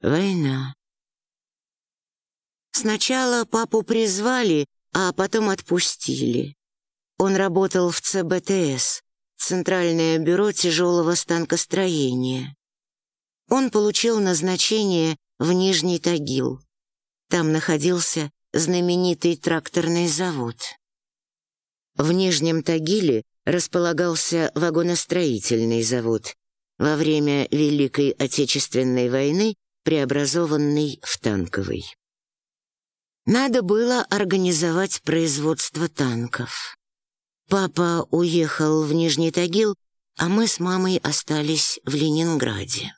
Война. Сначала папу призвали, а потом отпустили. Он работал в ЦБТС, Центральное бюро тяжелого станкостроения. Он получил назначение в Нижний Тагил. Там находился знаменитый тракторный завод. В Нижнем Тагиле располагался вагоностроительный завод, во время Великой Отечественной войны преобразованный в танковый. Надо было организовать производство танков. Папа уехал в Нижний Тагил, а мы с мамой остались в Ленинграде.